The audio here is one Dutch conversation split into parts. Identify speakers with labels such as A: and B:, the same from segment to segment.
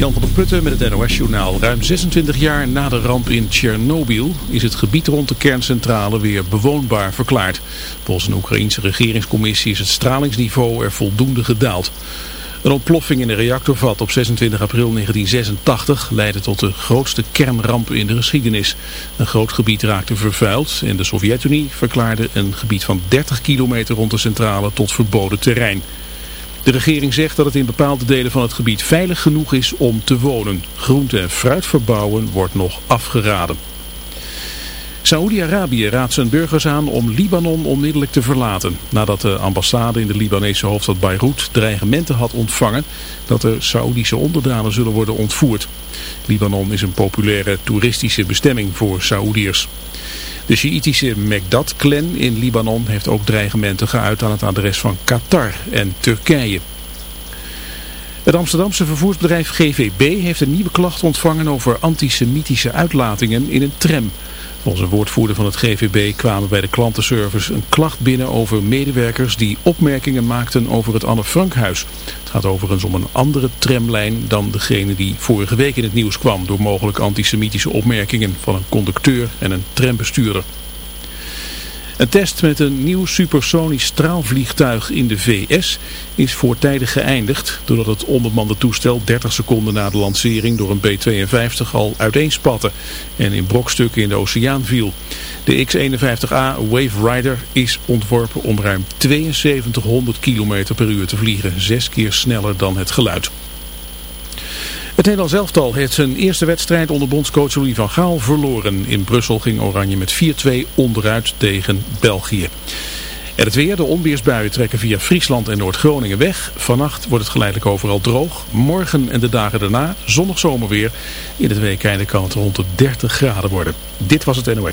A: Jan van der Putten met het NOS-journaal. Ruim 26 jaar na de ramp in Tsjernobyl is het gebied rond de kerncentrale weer bewoonbaar verklaard. Volgens een Oekraïense regeringscommissie is het stralingsniveau er voldoende gedaald. Een ontploffing in een reactorvat op 26 april 1986 leidde tot de grootste kernramp in de geschiedenis. Een groot gebied raakte vervuild en de Sovjet-Unie verklaarde een gebied van 30 kilometer rond de centrale tot verboden terrein. De regering zegt dat het in bepaalde delen van het gebied veilig genoeg is om te wonen. Groente- en fruit verbouwen wordt nog afgeraden. Saoedi-Arabië raadt zijn burgers aan om Libanon onmiddellijk te verlaten. Nadat de ambassade in de Libanese hoofdstad Beirut dreigementen had ontvangen dat er Saoedische onderdanen zullen worden ontvoerd. Libanon is een populaire toeristische bestemming voor Saoediërs. De Sjiitische Megdad-clan in Libanon heeft ook dreigementen geuit aan het adres van Qatar en Turkije. Het Amsterdamse vervoersbedrijf GVB heeft een nieuwe klacht ontvangen over antisemitische uitlatingen in een tram. Volgens een woordvoerder van het GVB kwamen bij de klantenservice een klacht binnen over medewerkers die opmerkingen maakten over het Anne Frankhuis. Het gaat overigens om een andere tramlijn dan degene die vorige week in het nieuws kwam door mogelijk antisemitische opmerkingen van een conducteur en een trambestuurder. Een test met een nieuw supersonisch straalvliegtuig in de VS is voortijdig geëindigd doordat het onbemande toestel 30 seconden na de lancering door een B-52 al uiteenspatte en in brokstukken in de oceaan viel. De X-51A Wave Rider is ontworpen om ruim 7200 km per uur te vliegen, zes keer sneller dan het geluid. Het Nederlands elftal heeft zijn eerste wedstrijd onder bondscoach Louis van Gaal verloren. In Brussel ging Oranje met 4-2 onderuit tegen België. En het weer, de onweersbuien trekken via Friesland en Noord-Groningen weg. Vannacht wordt het geleidelijk overal droog. Morgen en de dagen daarna zonnig zomerweer. In het weekende kan het rond de 30 graden worden. Dit was het NOS.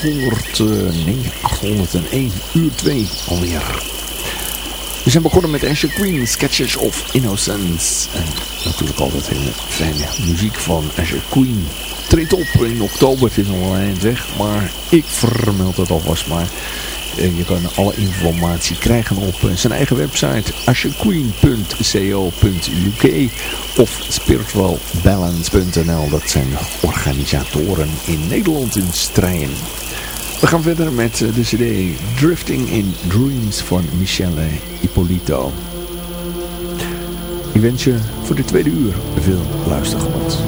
B: 700, nee, 801, uur 2 alweer. We zijn begonnen met Asher Queen, Sketches of Innocence. En natuurlijk altijd hele fijne muziek van Asher Queen. Treedt op in oktober, het is eind weg, maar ik vermeld het alvast maar. Je kan alle informatie krijgen op eh, zijn eigen website asherqueen.co.uk of spiritualbalance.nl. Dat zijn organisatoren in Nederland in Strijen. We gaan verder met eh, de cd Drifting in Dreams van Michele Ippolito. Ik wens je voor de tweede uur veel luistergenot.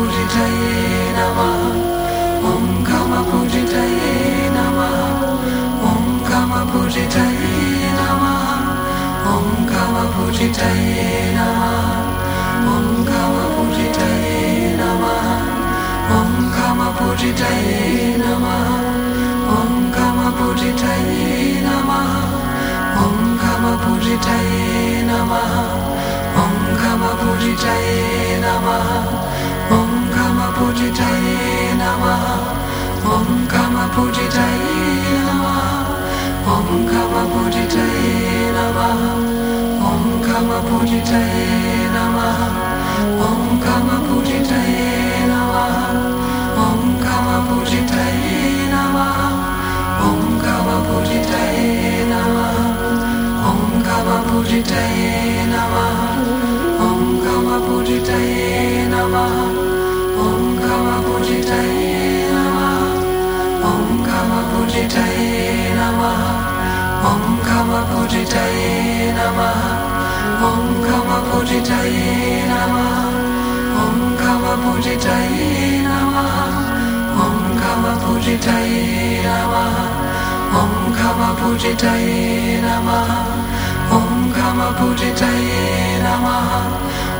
C: पूजितये नमः ॐ कमपूजितये नमः ॐ कमपूजितये नमः ॐ कमपूजितये नमः ॐ कमपूजितये नमः ॐ कमपूजितये नमः ॐ कमपूजितये नमः ॐ कमपूजितये नमः ॐ कमपूजितये नमः पूजितायै नमः ॐ कमपूजितायै नमः ॐ कमपूजितायै नमः ॐ कमपूजितायै नमः ॐ कमपूजितायै नमः ॐ कमपूजितायै नमः ॐ कमपूजितायै नमः ॐ कमपूजितायै नमः ॐ कमपूजितायै नमः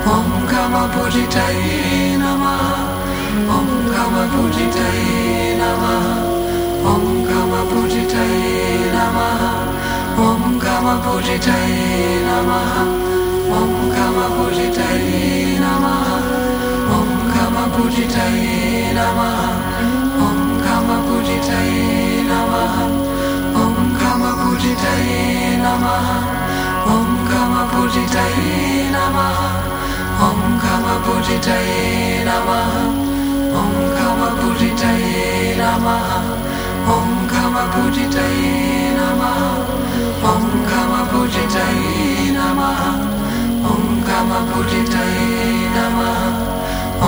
C: Om Kama Pujitaye Namaha ॐ खमपूजितये नमः ॐ खमपूजितये नमः ॐ खमपूजितये नमः ॐ खमपूजितये नमः ॐ खमपूजितये नमः ॐ खमपूजितये नमः ॐ खमपूजितये नमः ॐ खमपूजितये नमः ॐ खमपूजितये नमः ॐ खमपुरितये नमः ॐ खमपुरितये नमः ॐ खमपुरितये नमः ॐ खमपुरितये नमः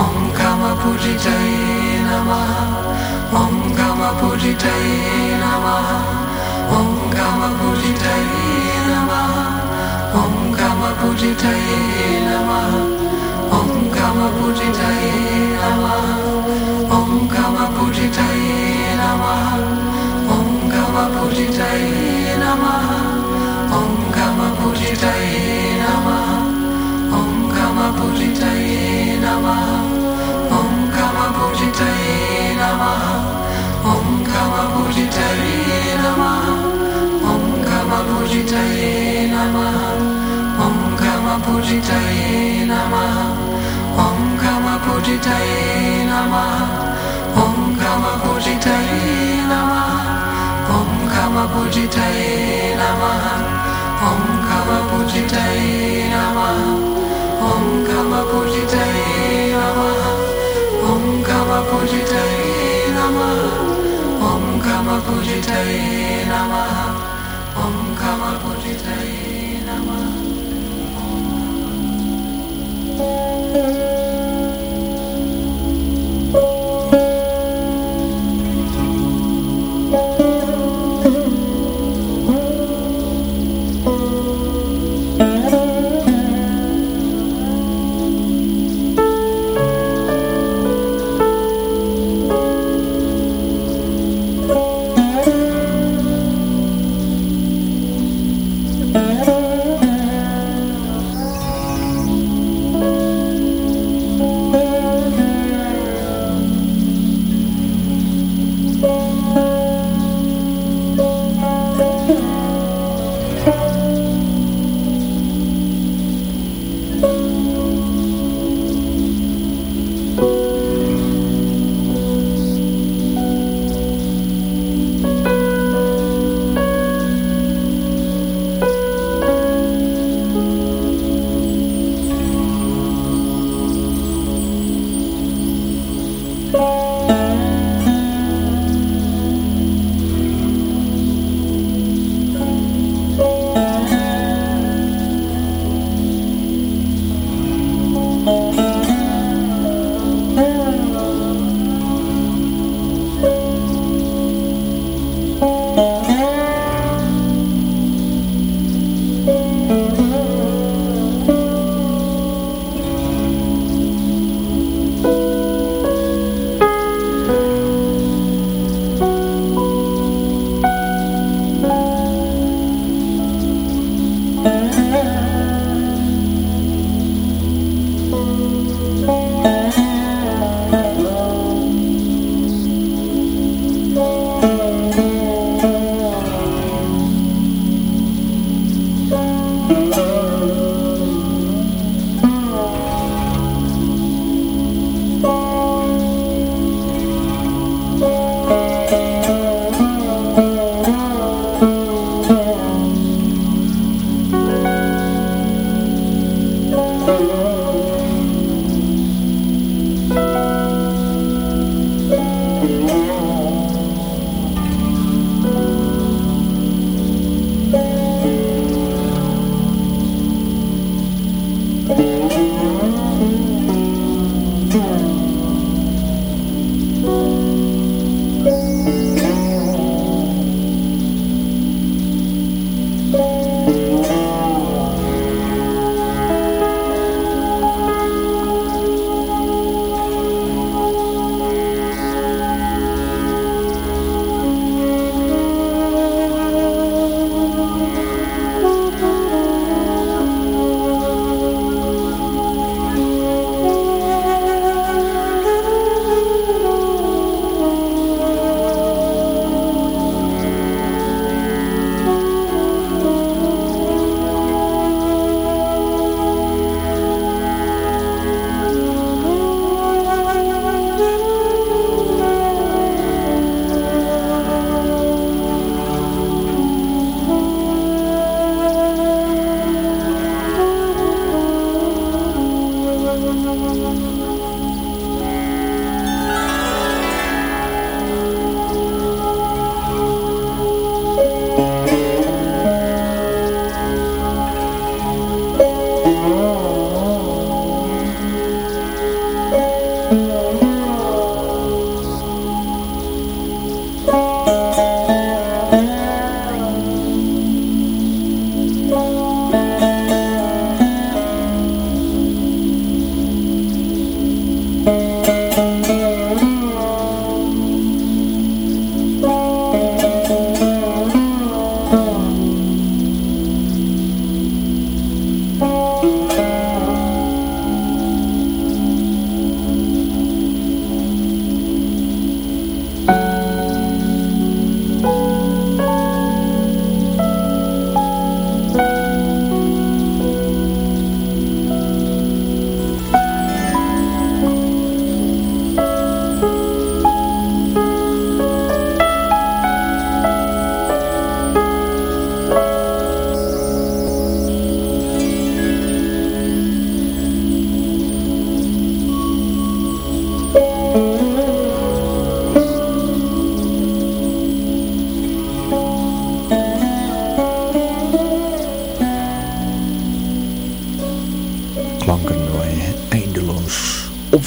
C: ॐ खमपुरितये नमः ॐ खमपुरितये नमः ॐ खमपुरितये नमः ॐ खमपुरितये नमः Pujitaye Namaha Om Kama Pujitaye Namaha पूजिताय नमः ॐ खम पूजिताय नमः ॐ खम पूजिताय नमः ॐ खम पूजिताय नमः ॐ खम पूजिताय नमः ॐ खम
B: पूजिताय नमः ॐ खम पूजिताय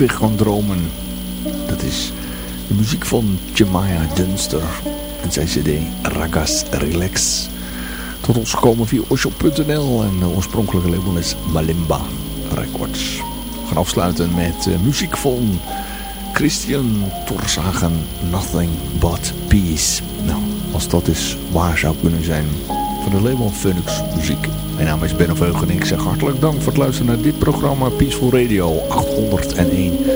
B: weg kan dromen. Dat is de muziek van Jemaya Dunster en zijn cd Ragas Relax. Tot ons gekomen via osho.nl en de oorspronkelijke label is Malimba Records. We gaan afsluiten met uh, muziek van Christian Torsagen Nothing But Peace. Nou, als dat is waar zou kunnen zijn van de label Phoenix Muziek. Mijn naam is Ben of en ik zeg hartelijk dank voor het luisteren naar dit programma Peaceful Radio 801